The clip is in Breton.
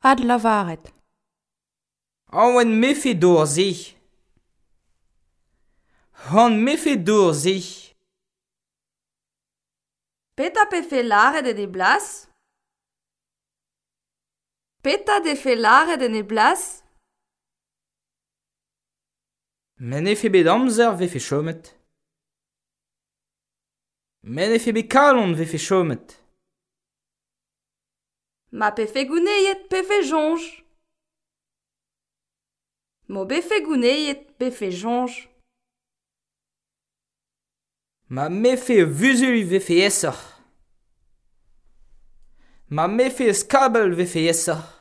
Ad lavaret. Awen mefe dour zi. Han mefe dour zi. Peta pefe laret de ne blas? Peta defe lare de ne blas? Men efe bet amzer vefe chomet. Men efe bet kalon vefe chomet. Ma pefe gouneiet pefe jonj. Mo befe gouneiet befe jonj. Ma mefe vuzul vefe esser. Ma mefe skabel vefe esser.